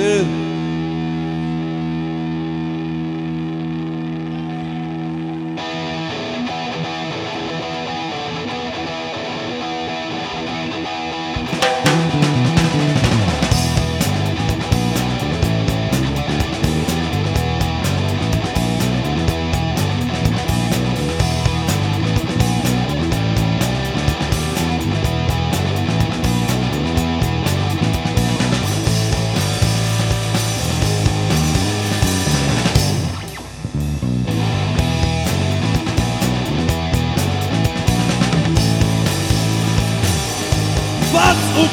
do.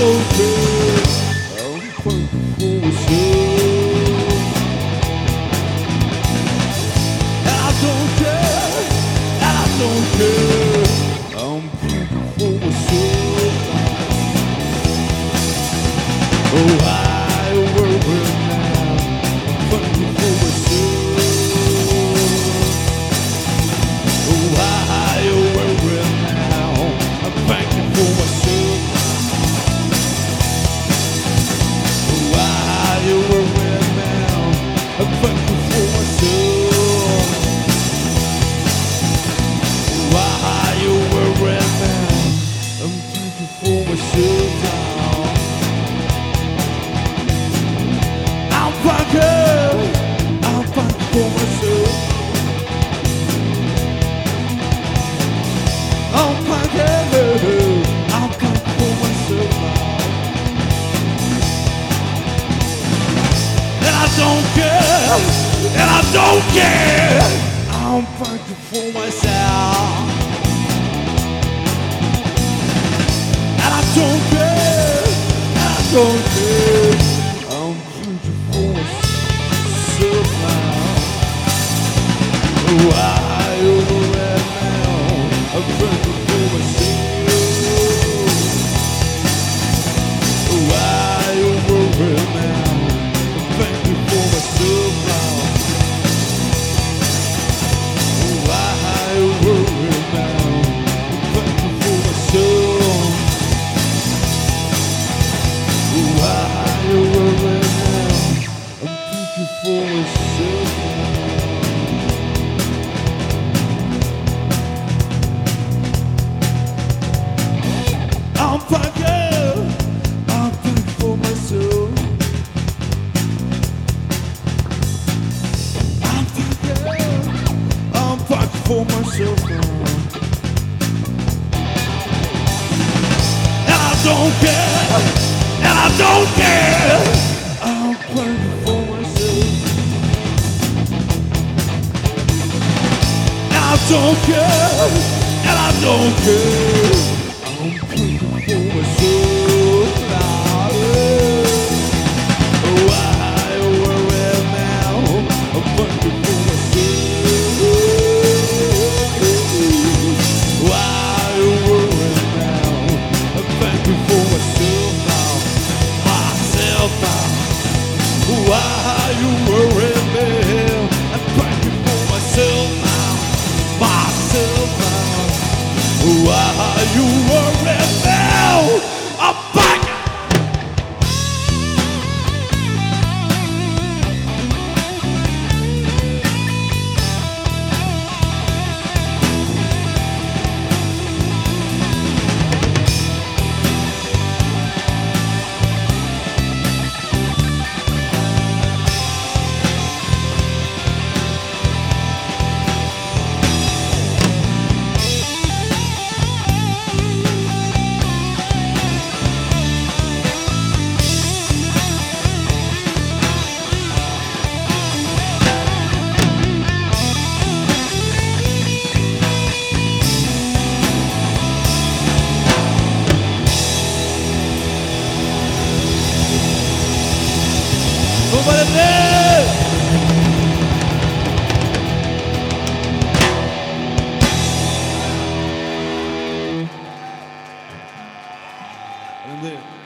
okay. But fighting for myself. And I don't care, I don't care. pull myself down. And I don't care, and I don't care. I'm playing for myself. And I don't care, and I don't care. Culpa de Deus!